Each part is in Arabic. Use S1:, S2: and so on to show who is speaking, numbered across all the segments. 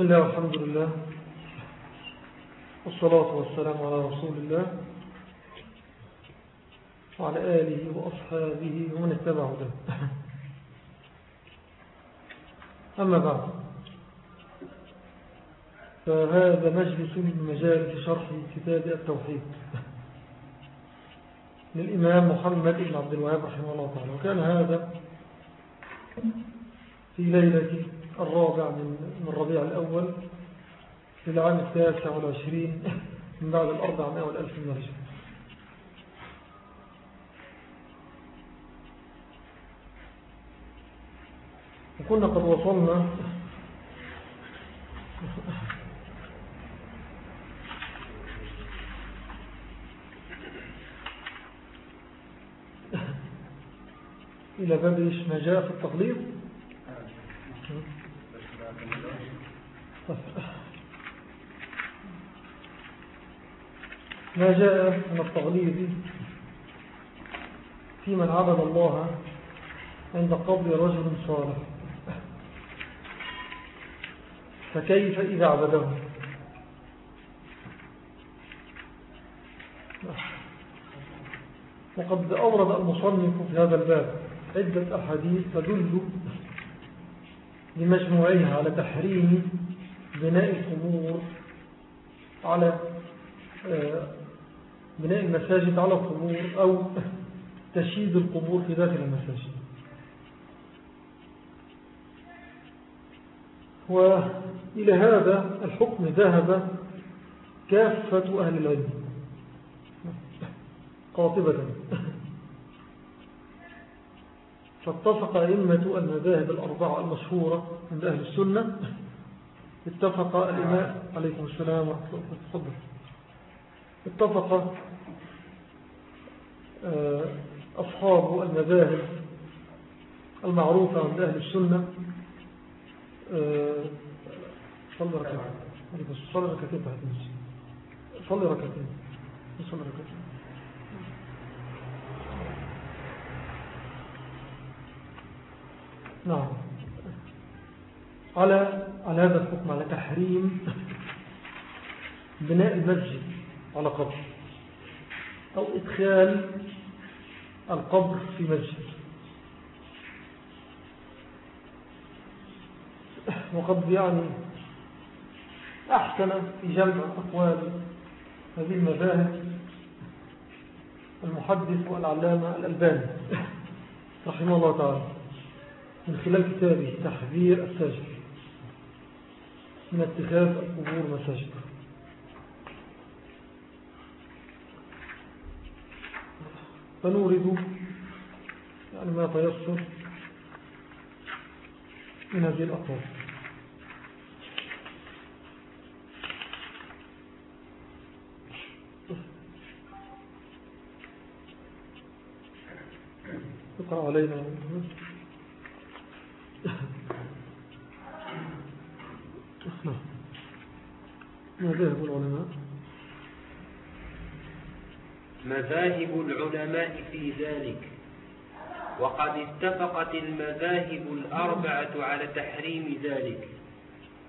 S1: بسم الله والحمد لله والصلاة والسلام على رسول الله وعلى آله وأصحابه ومن اتبع ذلك أما بعد فهذا مجلس من مجالس شرح كتاب التوحيد للإمام محمد بن عبد الوهاب رحمه الله تعالى. وكان هذا في ليلة الرابع من الربيع الأول في العام التاسع والعشرين من بعد الأربع والألف من الهجرة. وكنا قد وصلنا إلى باب ما جاء في التقليد؟ ما جاء من التغليظ في من عبد الله عند قبل رجل صالح. فكيف إذا عبده؟ وقد أورد المصنف في هذا الباب عدة أحاديث تدل لمجموعها على تحريم بناء القبور على آه، بناء المساجد على القبور أو تشييد القبور في داخل المساجد. وإلى هذا الحكم ذهب كافة أهل العلم قاطبة. فاتفق أئمة المذاهب الأربعة المشهورة عند أهل السنة. اتفق الإمام عليكم السلام ورحمة الله اتفق آه، أصحاب المذاهب المعروفة عند أهل السنة. آه، صلي ركعتين. صلي ركعتين صلي ركعتين. صلي ركعتين. نعم. على على هذا الحكم على تحريم بناء المسجد على قبر أو إدخال القبر في مسجد. وقد يعني أحسن في جمع أقوال هذه المذاهب المحدث والعلامة الألباني رحمه الله تعالى. من خلال كتابه تحذير الساجد. من اتخاذ القبور مساجد. فنورد يعني ما تيسر من هذه الأقوال اقرأ علينا. مذاهب العلماء؟
S2: مذاهب العلماء في ذلك وقد اتفقت المذاهب الأربعة على تحريم ذلك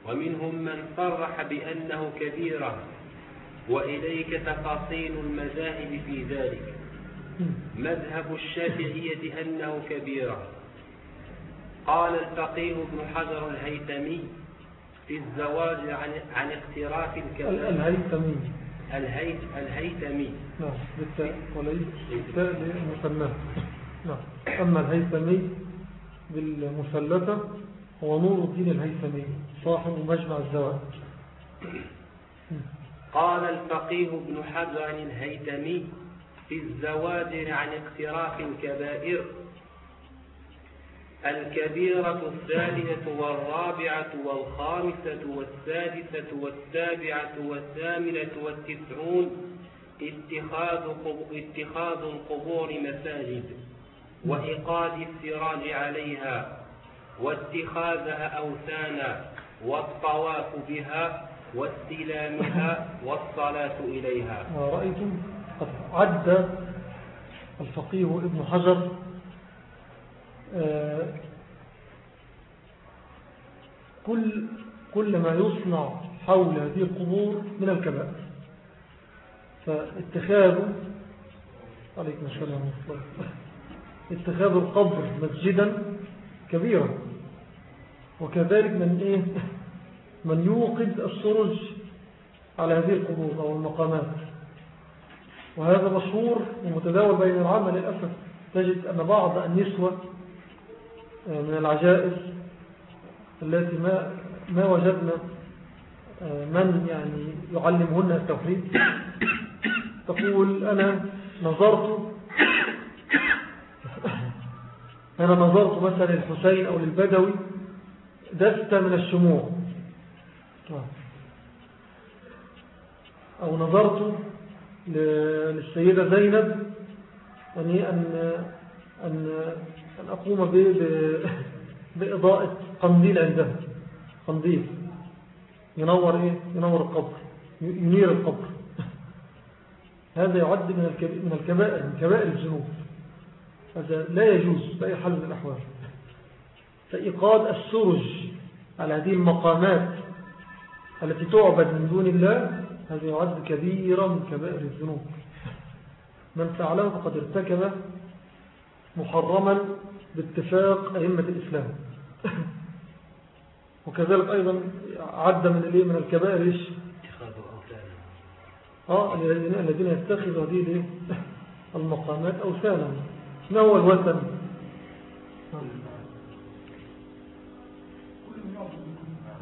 S2: ومنهم من صرح بأنه كبيرة وإليك تفاصيل المذاهب في ذلك. مذهب الشافعية أنه كبيرة. قال الفقيه ابن حجر الهيتمي في الزواج عن عن اقتراف الكبائر.
S1: الهيتمي
S2: الهيت الهيتمي
S1: نعم بالتاء وليس بالتاء نعم. أما الهيتمي بالمثلثة هو نور الدين الهيتمي صاحب مجمع الزواج.
S2: قال الفقيه ابن حجر الهيتمي في الزواج عن اقتراف الكبائر. الكبيرة الثالثة والرابعة والخامسة والسادسة والسابعة والثامنة والتسعون اتخاذ اتخاذ القبور مساجد وإيقاد السراج عليها واتخاذها أوثانا والطواف بها واستلامها والصلاة إليها.
S1: رأيتم قد عد الفقيه ابن حجر كل كل ما يصنع حول هذه القبور من الكبائر. فاتخاذ عليكم السلام اتخاذ القبر مسجدا كبيرا. وكذلك من إيه؟ من يوقد السرج على هذه القبور أو المقامات. وهذا مشهور ومتداول بين العامة للأسف. تجد أن بعض النسوة آه، من العجائز التي ما, ما وجدنا آه، من يعني يعلمهن التوحيد. تقول أنا نظرت أنا نظرت مثلا للحسين أو للبدوي دست من الشموع. أو نظرت للسيدة زينب يعني أن, أن, أن أقوم بإضاءة قنديل عندها. قنديل. ينور, إيه؟ ينور القبر. ينير القبر. هذا يعد من الكبائر من كبائر الذنوب. هذا لا يجوز بأي حال من الأحوال. فإيقاد السرج على هذه المقامات التي تعبد من دون الله هذا يعد كبيرا من كبائر الذنوب. من فعله فقد ارتكب محرما باتفاق أئمة الإسلام. وكذلك أيضا عد من الإيه من الكبائر إيش؟ آه الذين يتخذوا هذه المقامات أوثانا. ما هو الوثن؟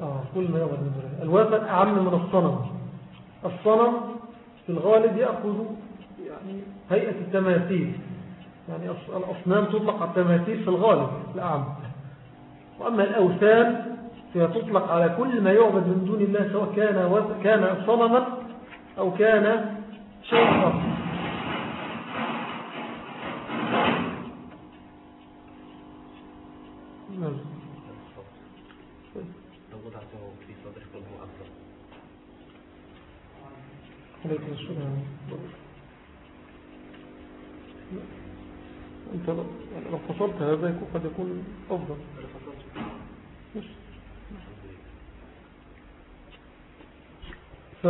S1: آه كل ما يعبد من دون الوثن أعم من الصنم. الصنم في الغالب يأخذ يعني هيئة التماثيل. يعني الأصنام تطلق على التماثيل في الغالب الأعم. وأما الأوثان فهي تطلق على كل ما يعبد من دون الله سواء كان كان صنما أو كان شيئا آخر عليكم السلام. أنت لو فصلت هذا قد يكون أفضل. ف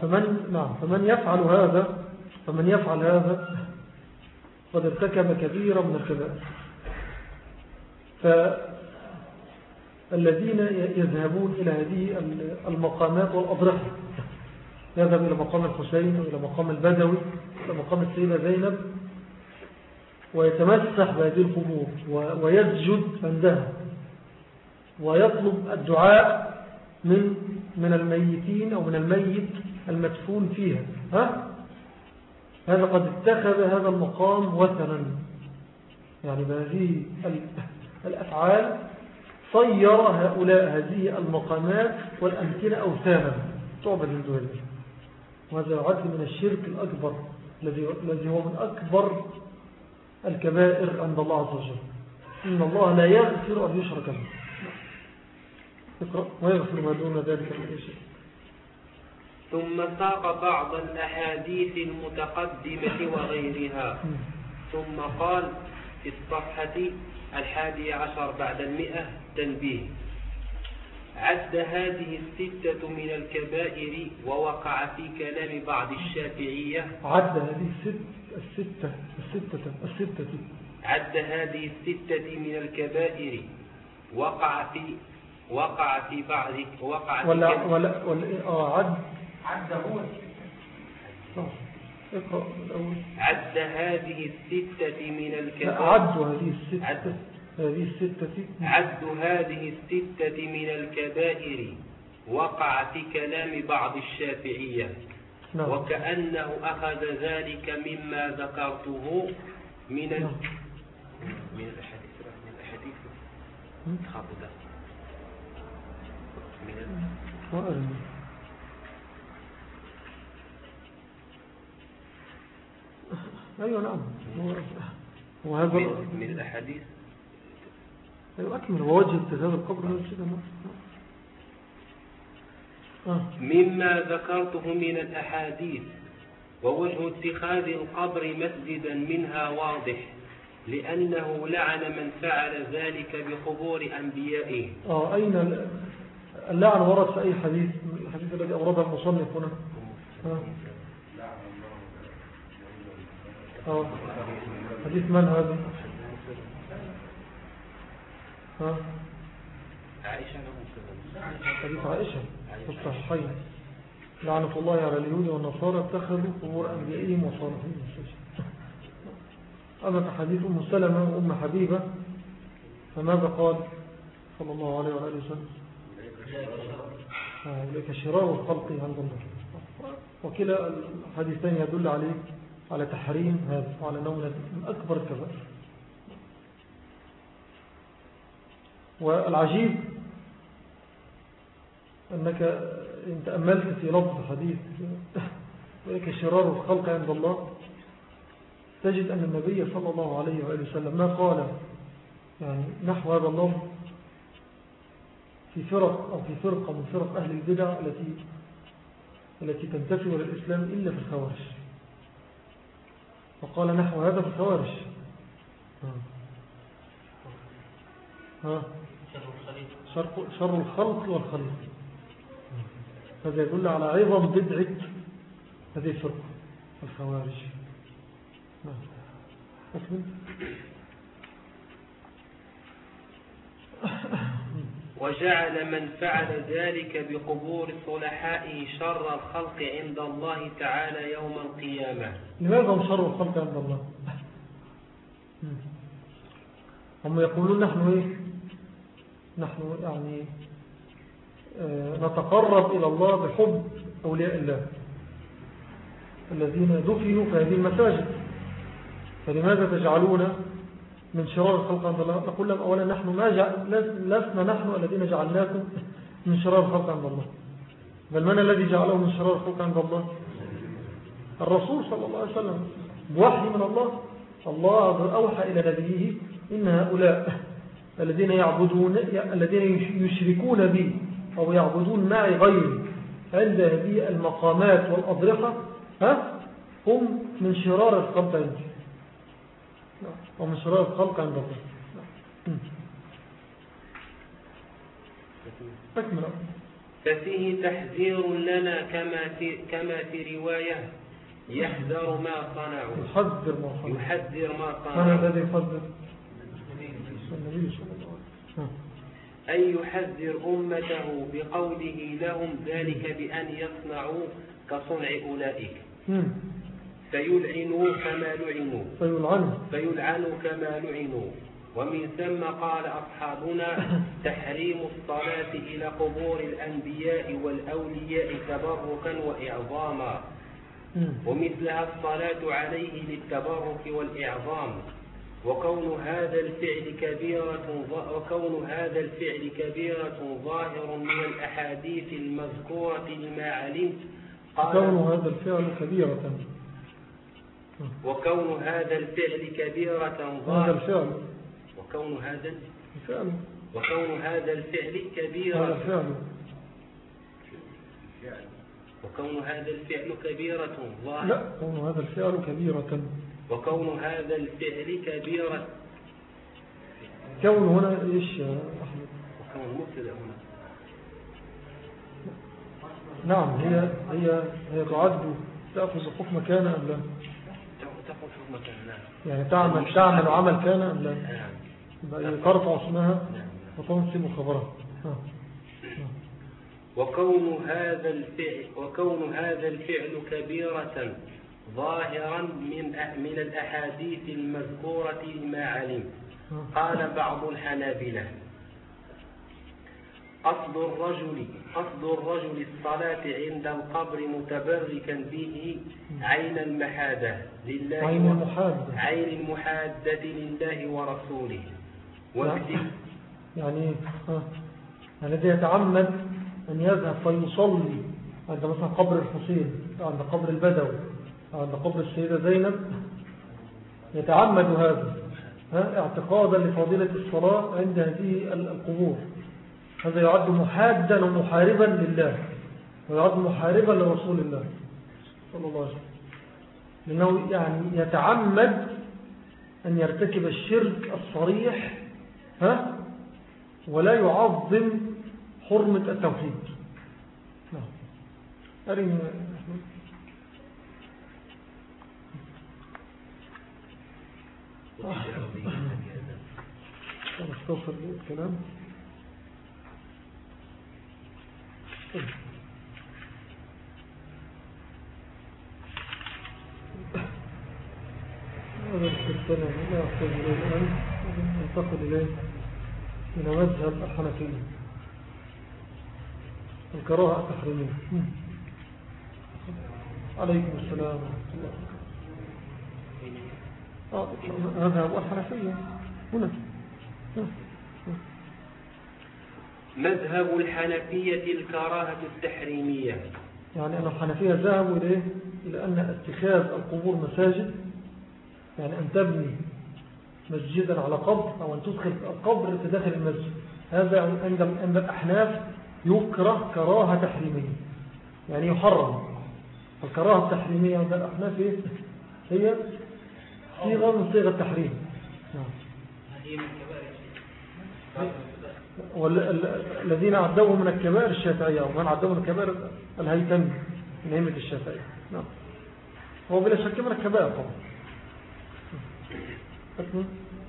S1: فمن نعم فمن يفعل هذا فمن يفعل هذا قد ارتكب كبيرا من الكبائر فالذين يذهبون إلى هذه المقامات والأضرحة يذهب إلى مقام الحسين وإلى مقام البدوي إلى مقام السيدة زينب ويتمسح بهذه القبور ويسجد عندها ويطلب الدعاء من من الميتين أو من الميت المدفون فيها. ها؟ هذا قد اتخذ هذا المقام وثنا. يعني بهذه الأفعال صير هؤلاء هذه المقامات والأمكنة أوثانا تعبد الله وهذا يعد من الشرك الأكبر الذي هو من أكبر الكبائر عند الله عز وجل. إن الله لا يغفر أن يشرك به. اقرأ. ويغفر ما دون ذلك من شيء
S2: ثم ساق بعض الأحاديث المتقدمة وغيرها. ثم قال في الصفحة الحادي عشر بعد المئة تنبيه عد هذه الستة من الكبائر ووقع في كلام بعض الشافعية.
S1: عد هذه الستة الستة الستة الستة.
S2: عد هذه الستة من الكبائر وقع في وقع في بعض وقع في
S1: ولا ولا ولا آه عد. عد هو
S2: عد هذه الستة من الكبائر.
S1: عد هذه الستة. عد هذه الستة
S2: عد هذه الستة من الكبائر وقع في كلام بعض الشافعية. نعم. وكأنه أخذ ذلك مما ذكرته من ال... نعم. من الأحاديث من الأحاديث. خاطئة من
S1: أيوة نعم.
S2: وهذا من الأحاديث.
S1: أكمل ووجه اتخاذ القبر
S2: مسجدا آه. مما ذكرته من الأحاديث ووجه اتخاذ القبر مسجدا منها واضح لأنه لعن من فعل ذلك بقبور أنبيائه
S1: آه أين اللعن ورد في أي حديث الحديث الذي أورده المصنف هنا آه. آه. حديث من هذا ها؟
S2: عائشة
S1: حديث عائشة. في الصحيحين لعنة الله على اليهود والنصارى اتخذوا قبور أنبيائهم وصالحين أما حديث أم سلمة وأم حبيبة فماذا قال؟ صلى الله عليه وآله وسلم. أولئك شرار الخلق عند الله. وكلا الحديثين يدل عليه على تحريم هذا وعلى نوع من أكبر الكبائر. والعجيب أنك إن تأملت في لفظ الحديث ولك شرار الخلق عند الله تجد أن النبي صلى الله عليه وآله وسلم ما قال يعني نحو هذا اللفظ في فرق أو في فرقة من فرق أهل البدع التي التي تنتفي للإسلام إلا في الخوارج. وقال نحو هذا في الخوارج. ها؟ شر الخلق والخلق هذا يدل على عظم بدعة هذه الفرقة الخوارج نعم.
S2: وجعل من فعل ذلك بقبور صلحائه شر الخلق عند الله تعالى يوم القيامة.
S1: لماذا هم شر الخلق عند الله؟ هم يقولون نحن إيه؟ نحن يعني آه، نتقرب إلى الله بحب أولياء الله الذين دفنوا في هذه المساجد. فلماذا تجعلون من شرار الخلق عند الله؟ نقول لهم أولا نحن ما لسنا نحن الذين جعلناكم من شرار الخلق عند الله. بل من الذي جعله من شرار الخلق عند الله؟ الرسول صلى الله عليه وسلم. بوحي من الله. الله أوحى إلى نبيه إن هؤلاء الذين يعبدون الذين يشركون بي أو يعبدون معي غيري. عند هذه المقامات والأضرحة ها؟ هم من شرار الخلق عندي. ومن شرار الخلق عند الله.
S2: أكمل. ففيه تحذير لنا كما في, كما في رواية يحذر ما صنعوا.
S1: يحذر ما صنعوا.
S2: يحذر ما صنعوا.
S1: من الذي يحذر. النبي صلى الله عليه وسلم
S2: أن يحذر أمته بقوله لهم ذلك بأن يصنعوا كصنع أولئك. فيلعنوا كما لعنوا.
S1: فيلعنوا.
S2: فيلعنوا كما لعنوا. ومن ثم قال أصحابنا تحريم الصلاة إلى قبور الأنبياء والأولياء تبركا وإعظاما. ومثلها الصلاة عليه للتبرك والإعظام. وكون هذا الفعل كبيرة وكون هذا الفعل كبيرة ظاهر من الأحاديث المذكورة لما علمت
S1: قال كون هذا الفعل كبيرة.
S2: وكون هذا الفعل كبيرة
S1: ظاهرة هذا الفعل.
S2: وكون هذا
S1: الفعل
S2: وكون هذا الفعل كبيرة
S1: هذا الفعل.
S2: وكون هذا الفعل كبيرة ظاهرة
S1: لا كون هذا الفعل كبيرة.
S2: وكون هذا الفعل كبيرة.
S1: كون هنا إيش يا
S2: أحمد؟ وكون مبتدأ هنا.
S1: نعم هي هي هي تعد تأخذ حكم كان أم لا؟
S2: تأخذ حكم كان نعم.
S1: يعني تعمل تعمل عمل كان أم لا؟ نعم. ترفع اسمها نعم. وتنصب خبرها.
S2: وكون هذا الفعل وكون هذا الفعل كبيرة. ظاهرا من من الأحاديث المذكورة لما علم قال بعض الحنابلة قصد الرجل قصد الرجل الصلاة عند القبر متبركا به عين المحادة لله
S1: عين المحادة.
S2: عين المحادة لله ورسوله.
S1: يعني يعني الذي يتعمد أن يذهب فيصلي عند مثلا قبر الحسين عند قبر البدوي. عند قبر السيدة زينب يتعمد هذا اعتقادا لفضيلة الصلاة عند هذه القبور. هذا يعد محادا ومحاربا لله ويعد محاربا لرسول الله صلى الله عليه وسلم. لأنه يعني يتعمد أن يرتكب الشرك الصريح ها ولا يعظم حرمة التوحيد. نعم. أرين استغفر الكلام السلسلة لا يحتاج إليه الآن ننتقل إليه من مذهب الحنفية الكراهة التحريمية عليكم. السلام ورحمة الله مذهب الحنفية هنا.
S2: مذهب الحنفية الكراهة التحريمية.
S1: يعني أن الحنفية ذهبوا إليه إلى أن اتخاذ القبور مساجد يعني أن تبني مسجدا على قبر أو أن تدخل القبر في داخل المسجد. هذا عند الأحناف يكره كراهة تحريمية. يعني يحرم. الكراهة التحريمية عند الأحناف إيه؟ هي صيغة من صيغة التحريم. نعم. والذين عدوه من الكبائر الشافعية ومن عدوه من الكبائر الهيتم من هيمة الشافعية. نعم. هو بلا شك من الكبائر طبعا.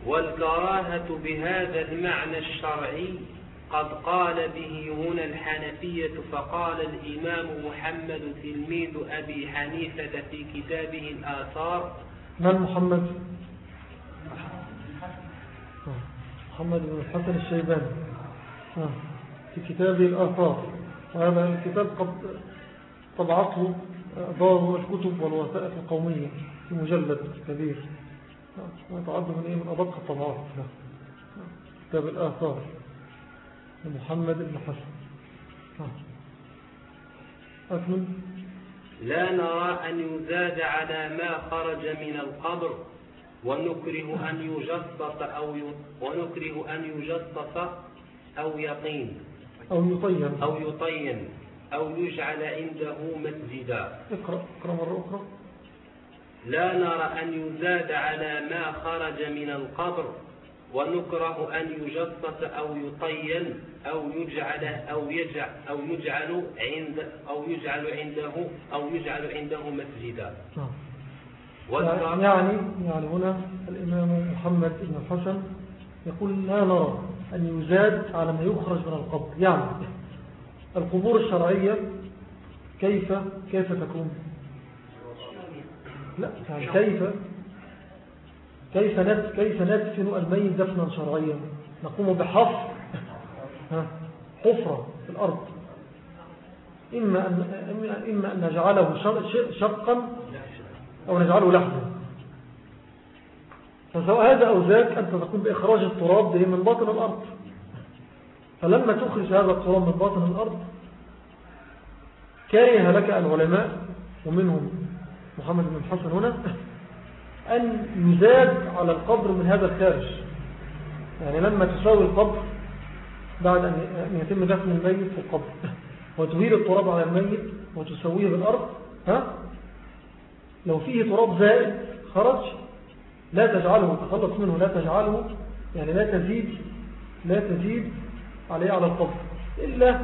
S2: والكراهة بهذا المعنى الشرعي قد قال به هنا الحنفية فقال الإمام محمد تلميذ أبي حنيفة في كتابه الآثار
S1: من محمد. محمد بن الحسن الشيباني. في كتابه الآثار. وهذا الكتاب قد طبعته دار الكتب والوثائق القومية في مجلد كبير. ويتعد من إيه من أدق الطبعات. كتاب الآثار. لمحمد بن حسن. أكمل
S2: لا نرى أن يزاد على ما خرج من القبر ونكره أن يجصص أو. ونكره أن يجصص أو يطين
S1: أو يطين
S2: أو يطين. أو يجعل عنده مسجدا.
S1: اقرأ اقرأ مرة أخرى.
S2: لا نرى أن يزاد على ما خرج من القبر ونكره أن يجصص أو يطين أو يجعل أو يجعل أو يجعل عند أو يجعل عنده أو يجعل عنده مسجدا.
S1: نعم. يعني يعني هنا الإمام محمد بن الحسن يقول لا نرى أن يزاد على ما يخرج من القبر يعني القبور الشرعية كيف كيف تكون لا يعني كيف كيف كيف ندفن الميت دفنا شرعيا؟ نقوم بحفر حفرة في الأرض. إما أن, إما أن نجعله شقا أو نجعله لحظا فسواء هذا أو ذاك أنت تقوم بإخراج التراب من باطن الأرض. فلما تخرج هذا التراب من باطن الأرض كاره لك العلماء ومنهم محمد بن الحسن هنا أن يزاد على القبر من هذا الخارج. يعني لما تساوي القبر بعد أن يتم دفن الميت في القبر. وتهيل التراب على الميت وتسويه بالأرض ها؟ لو فيه تراب زائد خرج لا تجعله تخلص منه لا تجعله يعني لا تزيد لا تزيد عليه على القبر. إلا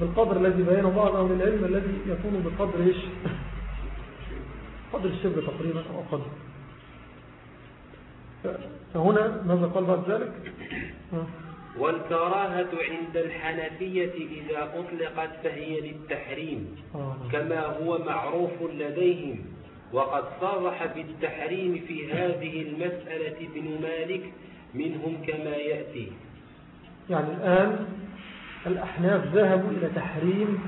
S1: بالقدر الذي بينه بعض أهل العلم الذي يكون بقدر إيش؟ قدر الشبه تقريبا أو أقل فهنا ماذا قال بعد ذلك؟
S2: والكراهة عند الحنفية إذا أطلقت فهي للتحريم آه. كما هو معروف لديهم. وقد صرح بالتحريم في هذه المسألة ابن مالك منهم كما يأتي.
S1: يعني الآن الأحناف ذهبوا إلى تحريم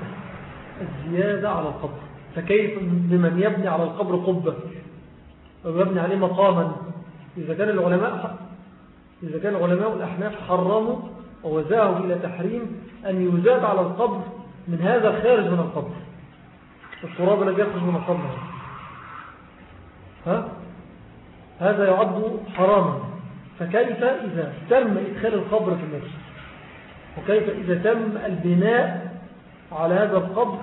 S1: الزيادة على القبر. فكيف بمن يبني على القبر قبة؟ أو يبني عليه مقاما. إذا كان العلماء إذا كان العلماء الأحناف حرموا وذهبوا إلى تحريم أن يزاد على القبر من هذا الخارج من القبر. التراب الذي يخرج من القبر. ها؟ هذا يعد حراما. فكيف إذا تم إدخال القبر في المسجد؟ وكيف إذا تم البناء على هذا القبر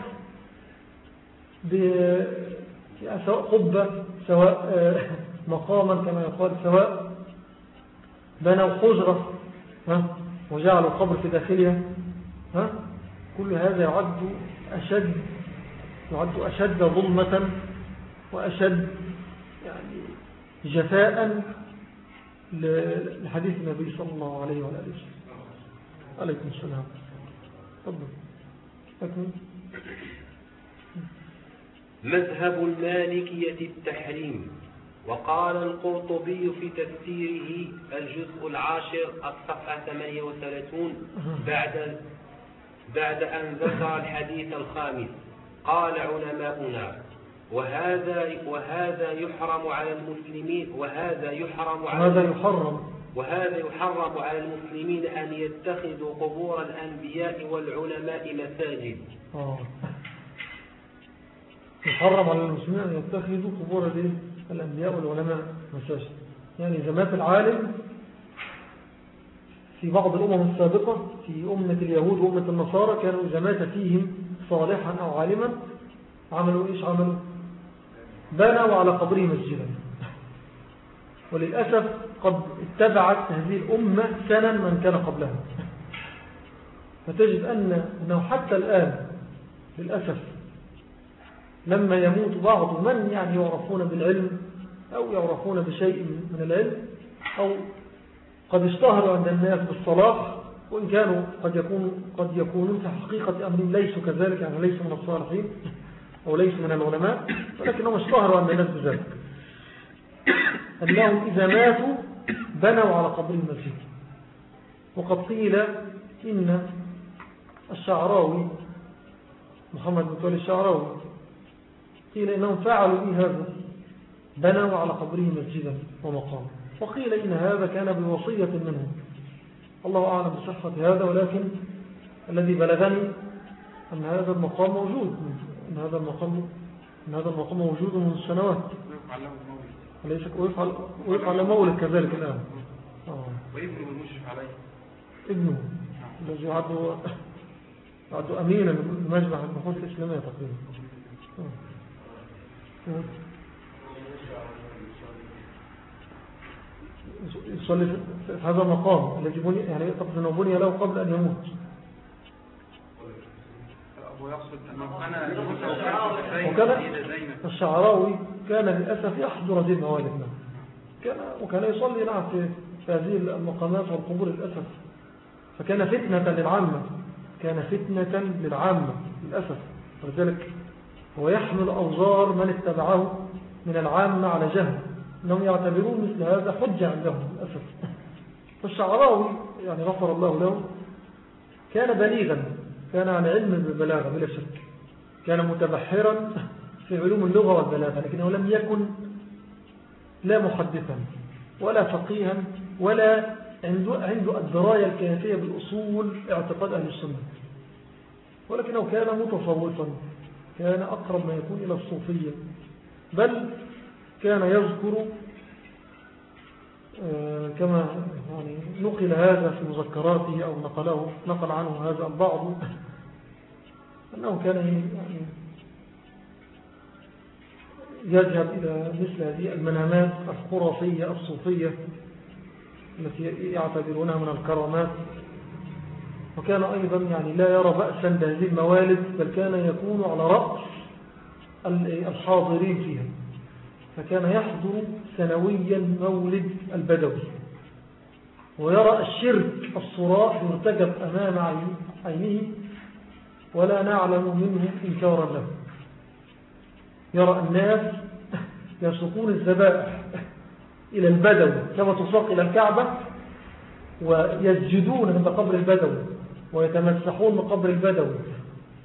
S1: قبة سواء آه، مقاما كما يقال سواء بنوا حجرة وجعلوا القبر في داخلها ها كل هذا يعد أشد يعد أشد ظلمة وأشد يعني جفاء لحديث النبي صلى الله عليه وعلى آله وسلم. عليكم السلام. تفضل.
S2: مذهب المالكية التحريم. وقال القرطبي في تفسيره الجزء العاشر الصفحة 38 بعد بعد أن ذكر الحديث الخامس. قال علماؤنا وهذا وهذا يحرم على المسلمين وهذا يحرم على
S1: هذا يحرم.
S2: وهذا يحرم على المسلمين أن يتخذوا قبور الأنبياء والعلماء مساجد.
S1: آه. يحرم على المسلمين أن يتخذوا قبور الأنبياء والعلماء مساجد يعني إذا مات العالم في بعض الأمم السابقة في أمة اليهود وأمة النصارى كانوا إذا مات فيهم صالحا أو عالما عملوا إيش؟ عملوا بنوا على قبره مسجدا. وللأسف قد اتبعت هذه الأمة سنا من كان قبلها. فتجد أن أنه حتى الآن للأسف لما يموت بعض من يعني يعرفون بالعلم أو يعرفون بشيء من العلم أو قد اشتهروا عند الناس بالصلاح وإن كانوا قد, يكون قد يكونون في حقيقة أمرهم ليسوا كذلك يعني ليسوا من الصالحين أو ليسوا من العلماء ولكنهم اشتهروا عند الناس بذلك. أنهم إذا ماتوا بنوا على قبر المسجد وقد قيل إن الشعراوي محمد بن الشعراوي قيل إنهم فعلوا به هذا؟ بنوا على قبره مسجدا ومقام. وقيل إن هذا كان بوصية منهم. الله أعلم بصحة هذا ولكن الذي بلغني أن هذا المقام موجود. أن هذا المقام أن هذا المقام موجود منذ سنوات. وليس ويفعل ويفعل مولد كذلك الآن.
S3: آه. وابنه المشرف عليه.
S1: ابنه. الذي يعد يعد أمينا مجمع النفوس الإسلامية تقريبا. آه. يصلي في هذا المقام الذي بني يعني قبل أنه بني له قبل أن يموت. وكان الشعراوي كان للأسف يحضر هذه الموالد كان وكان يصلي نعم في هذه المقامات والقبور للأسف. فكان فتنة للعامة. كان فتنة للعامة للأسف. ولذلك هو يحمل أوزار من اتبعه من العامة على جهل. أنهم يعتبرون مثل هذا حجة عندهم للأسف. فالشعراوي يعني غفر الله له كان بليغا كان على علم بالبلاغة بلا شك. كان متبحرا في علوم اللغة والبلاغة لكنه لم يكن لا محدثا ولا فقيها ولا عنده, عنده الدراية الكافية بالأصول اعتقاد أهل السنة. ولكنه كان متصوفا كان أقرب ما يكون إلى الصوفية بل كان يذكر آه، كما يعني نقل هذا في مذكراته أو نقله نقل عنه هذا البعض أنه كان يعني يذهب إلى مثل هذه المنامات الخرافية الصوفية التي يعتبرونها من الكرامات. وكان أيضا يعني لا يرى بأسا بهذه الموالد بل كان يكون على رأس الحاضرين فيها. فكان يحضر سنويا مولد البدوي. ويرى الشرك الصراح يرتجب أمام عينه ولا نعلم منه إنكارا له. يرى الناس يسقون الزبائح إلى البدو كما تساق إلى الكعبة ويسجدون عند قبر البدو ويتمسحون من قبر البدو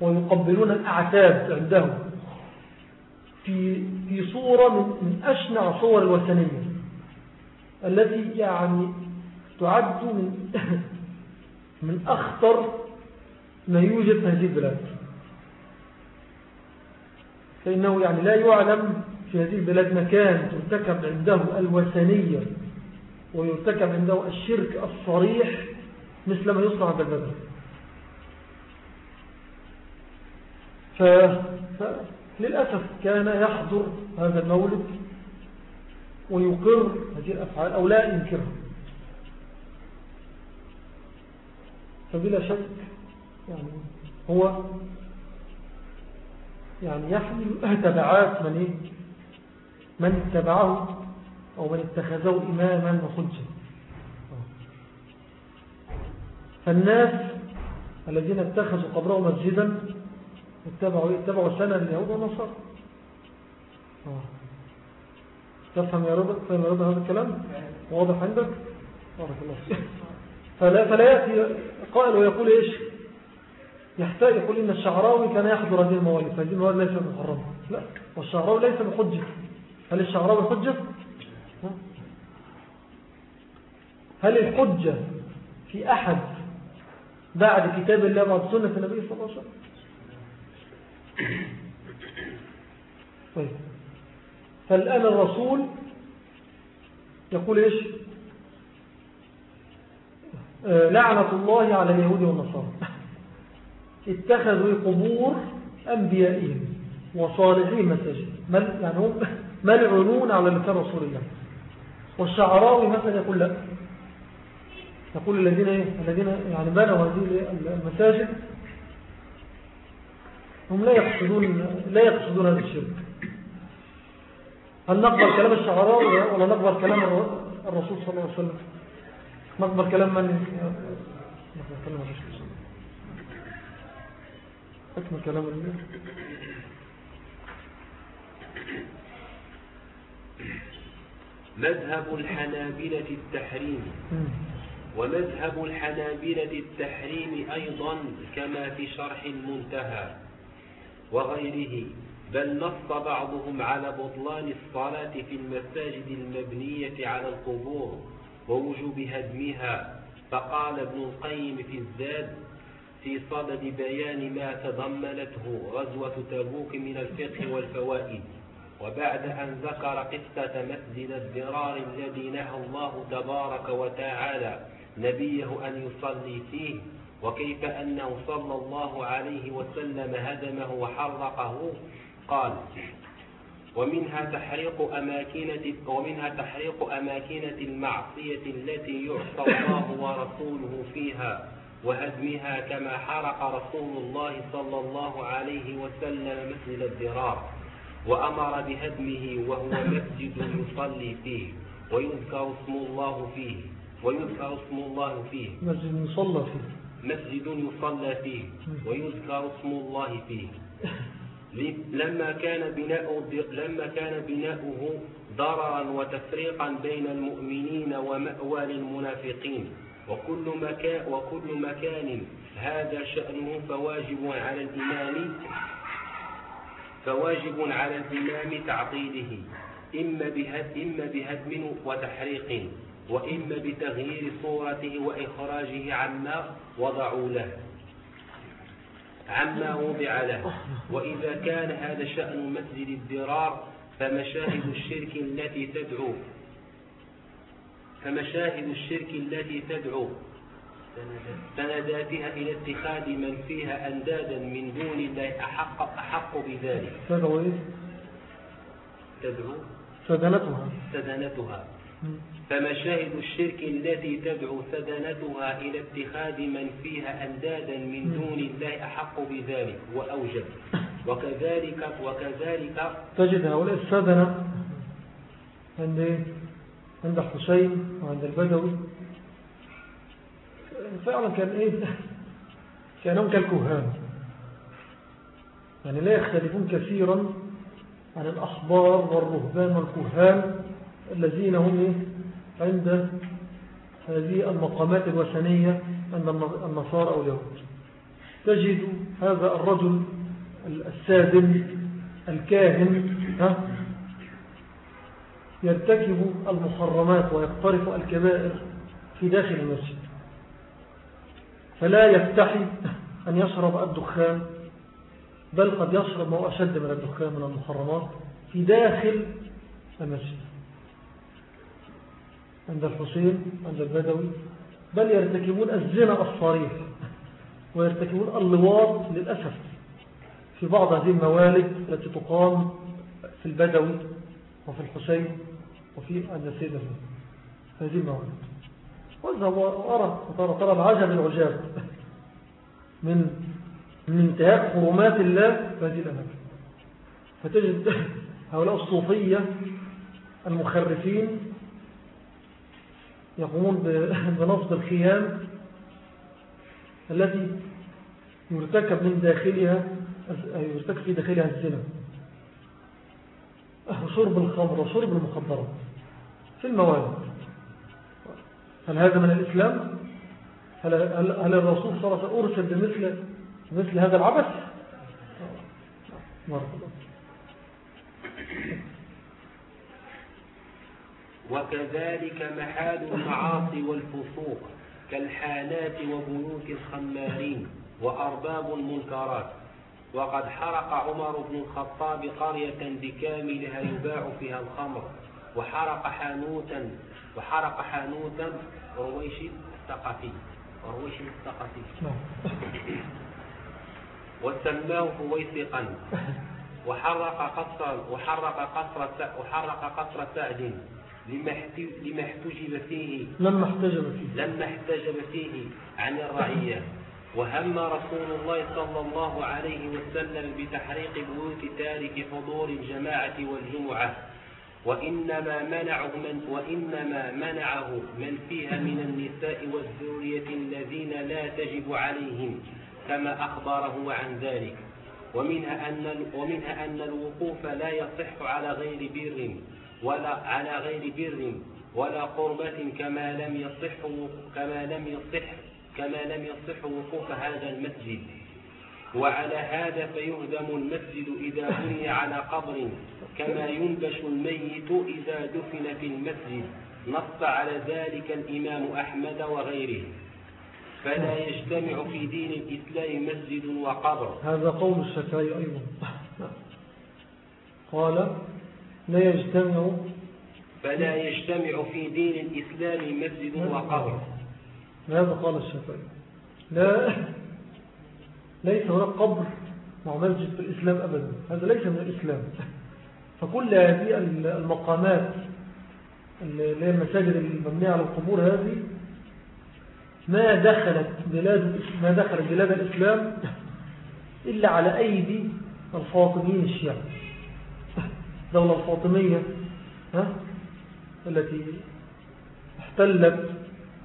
S1: ويقبلون الأعتاب عنده. في, في صورة من, أشنع صور الوثنية التي يعني تعد من, من أخطر ما يوجد في هذه البلاد فإنه يعني لا يعلم في هذه البلاد مكان ترتكب عنده الوثنية ويرتكب عنده الشرك الصريح مثل ما يصنع عند البدر ف... فللأسف كان يحضر هذا المولد ويقر هذه الأفعال أو لا ينكرها فبلا شك يعني هو يعني يحمل تبعات من إيه؟ من اتبعه أو من اتخذه إماما وخجا فالناس الذين اتخذوا قبره مسجدا اتبعوا اتبعوا سنة اليهود والنصارى. تفهم يا رب فهم يا رب هذا الكلام؟ واضح عندك؟ بارك الله. فلا, فلا يأتي قائل ويقول إيش؟ يحتاج يقول إن الشعراوي كان يحضر هذه الموالد فهذه الموالد ليس محرمة لا. والشعراوي ليس بحجة هل الشعراوي حجة؟ هل الحجة في أحد بعد كتاب الله بعد سنة النبي صلى الله عليه وسلم؟ طيب. فالآن الرسول يقول إيش؟ آه، لعنة الله على اليهود والنصارى. اتخذوا قبور أنبيائهم وصالحين مساجد. يعني هم ملعنون على لسان رسول الله. والشعراوي مثلا يقول لا. يقول الذين إيه؟ الذين يعني بنوا هذه المساجد هم لا يقصدون لا يقصدون هذا الشرك. هل نقبل كلام الشعراء ولا نقبل كلام الرسول صلى الله عليه وسلم؟ نقبل كلام من نقبل كلام الرسول صلى الله عليه وسلم. أكمل كلام
S2: مذهب الحنابلة التحريم. ومذهب الحنابلة التحريم أيضا كما في شرح المنتهى. وغيره بل نص بعضهم على بطلان الصلاة في المساجد المبنية على القبور ووجوب هدمها. فقال ابن القيم في الزاد في صدد بيان ما تضمنته غزوة تبوك من الفقه والفوائد وبعد أن ذكر قصة مسجد الدرار الذي نهى الله تبارك وتعالى نبيه أن يصلي فيه وكيف أنه صلى الله عليه وسلم هدمه وحرقه؟ قال ومنها تحريق أماكنة ومنها تحريق أماكنة المعصية التي يعصى الله ورسوله فيها وهدمها كما حرق رسول الله صلى الله عليه وسلم مسجد الدرار وأمر بهدمه وهو مسجد يصلي فيه ويذكر اسم الله فيه ويذكر اسم الله فيه.
S1: مسجد يصلى فيه.
S2: مسجد يصلى فيه ويذكر اسم الله فيه. لما كان بناؤه لما كان بناؤه ضررا وتفريقا بين المؤمنين ومأوى للمنافقين. وكل مكان وكل مكان هذا شأنه فواجب على الإمام فواجب على الإمام تعطيله. إما بهدم وتحريق. وإما بتغيير صورته وإخراجه عما وضعوا له. عما وضع له. وإذا كان هذا شأن مسجد الضرار فمشاهد الشرك التي تدعو. فمشاهد الشرك التي تدعو. سنداتها إلى اتخاذ من فيها أندادا من دون الله. أحق, أحق بذلك.
S1: تدعو؟
S2: تدعو
S1: سدنتها
S2: سدنتها فمشاهد الشرك التي تدعو سدنتها إلى اتخاذ من فيها أندادا من دون الله أحق بذلك وأوجب. وكذلك وكذلك
S1: تجد هؤلاء السدنة عند عند الحسين وعند البدوي. فعلا كان إيه؟ كأنهم كالكهان. يعني لا يختلفون كثيرا عن الأحبار والرهبان والكهان الذين هم إيه؟ عند هذه المقامات الوثنية عند النصارى أو اليهود. تجد هذا الرجل السادم الكاهن ها يرتكب المحرمات ويقترف الكبائر في داخل المسجد. فلا يفتحي أن يشرب الدخان بل قد يشرب ما هو أشد من الدخان من المحرمات في داخل المسجد. عند الحسين عند البدوي بل يرتكبون الزنا الصريح ويرتكبون اللواط للأسف. في بعض هذه الموالد التي تقام في البدوي وفي الحسين وفي النسيدة هذه الموارد واذهب وأرى ترى, ترى العجب العجاب من من انتهاك حرمات الله في هذه الأماكن فتجد هؤلاء الصوفية المخرفين يقومون بنصب الخيام التي يرتكب من داخلها يرتكب في داخلها الزنا. وشرب الخمر وشرب المخدرات في الموالد هل هذا من الإسلام؟ هل, هل, الرسول صلى الله عليه وسلم أرسل بمثل مثل هذا العبث؟
S2: وكذلك محال المعاصي والفسوق كالحانات وبيوت الخمارين وأرباب المنكرات. وقد حرق عمر بن الخطاب قرية بكاملها يباع فيها الخمر. وحرق حانوتا وحرق حانوتا رويش الثقفي رويش الثقفي. وسماه فويسقا وحرق قصر وحرق قصر وحرق قصر سعد. لما احتجب فيه.
S1: لما احتجب فيه.
S2: لما احتجب فيه عن الرعية. وهم رسول الله صلى الله عليه وسلم بتحريق بيوت تارك حضور الجماعة والجمعة. وإنما منعه من وإنما منعه من فيها من النساء والذرية الذين لا تجب عليهم كما أخبره عن ذلك. ومنها أن ومنها أن الوقوف لا يصح على غير بر. ولا على غير بر ولا قربة كما لم يصح كما لم يصح كما لم يصح وقوف هذا المسجد. وعلى هذا فيهدم المسجد إذا بني على قبر كما ينبش الميت إذا دفن في المسجد. نص على ذلك الإمام أحمد وغيره. فلا يجتمع في دين الإسلام مسجد وقبر.
S1: هذا قول الشافعي أيضا. قال لا يجتمع
S2: فلا يجتمع في دين الإسلام مسجد وقبر.
S1: هذا قال الشافعي لا. ليس هناك قبر مع مسجد في الإسلام أبدا. هذا ليس من الإسلام. فكل هذه المقامات اللي هي المساجد المبنية على القبور هذه ما دخلت بلاد ما دخلت بلاد الإسلام إلا على أيدي الفاطميين الشيعة. الدولة الفاطمية ها؟ التي احتلت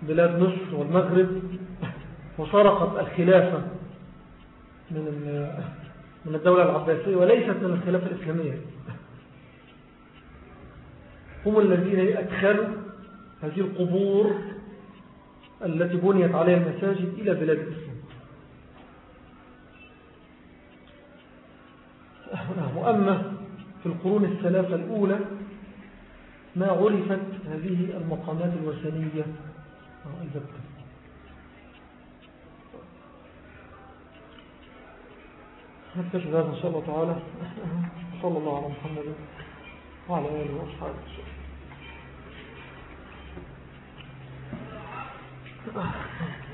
S1: بلاد مصر والمغرب وسرقت الخلافة من من الدولة العباسية وليست من الخلافة الإسلامية. هم الذين أدخلوا هذه القبور التي بنيت عليها المساجد إلى بلاد الإسلام وأما في القرون الثلاثة الأولى ما عرفت هذه المقامات الوثنية. البتة نكتشف هذا إن شاء الله تعالى. صلى الله على محمد وعلى آله وأصحابه. Ugh.